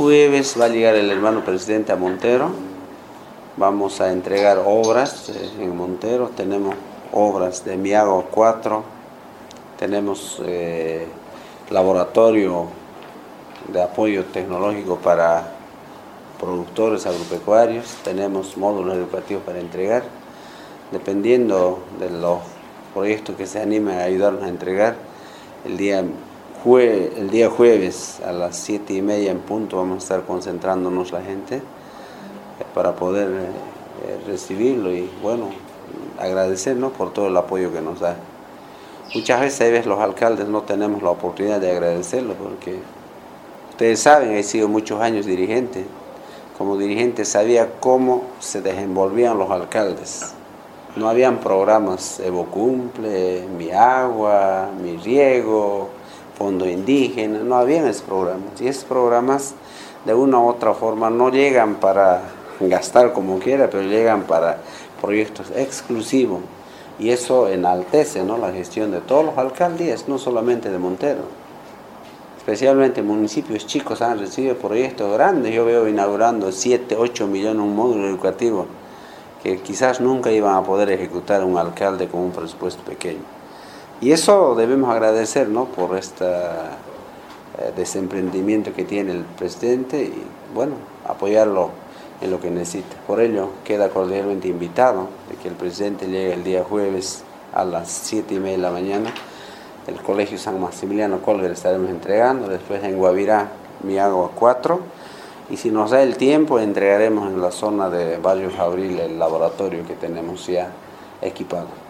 jueves va a llegar el hermano presidente a Montero. Vamos a entregar obras eh, en Montero. Tenemos obras de Miago 4. Tenemos eh, laboratorio de apoyo tecnológico para productores agropecuarios. Tenemos módulos educativos para entregar. Dependiendo de los proyectos que se animen a ayudarnos a entregar, el día el día jueves a las siete y media en punto vamos a estar concentrándonos la gente eh, para poder eh, eh, recibirlo y bueno, agradecernos por todo el apoyo que nos da. Muchas veces los alcaldes no tenemos la oportunidad de agradecerlo porque ustedes saben, he sido muchos años dirigente. Como dirigente sabía cómo se desenvolvían los alcaldes. No habían programas Evo Cumple, Mi Agua, Mi Riego, fondo indígena, no habían esos programas. Y esos programas de una u otra forma no llegan para gastar como quiera, pero llegan para proyectos exclusivos. Y eso enaltece ¿no? la gestión de todos los alcaldías, no solamente de Montero. Especialmente municipios chicos han recibido proyectos grandes. Yo veo inaugurando 7, 8 millones un módulo educativo que quizás nunca iban a poder ejecutar un alcalde con un presupuesto pequeño. Y eso debemos agradecer ¿no? por este desemprendimiento que tiene el presidente y bueno, apoyarlo en lo que necesita. Por ello, queda cordialmente invitado de que el presidente llegue el día jueves a las 7 y media de la mañana. El Colegio San Maximiliano Colger estaremos entregando, después en Guavirá, Miagua 4. Y si nos da el tiempo, entregaremos en la zona de Barrio Fabril el laboratorio que tenemos ya equipado.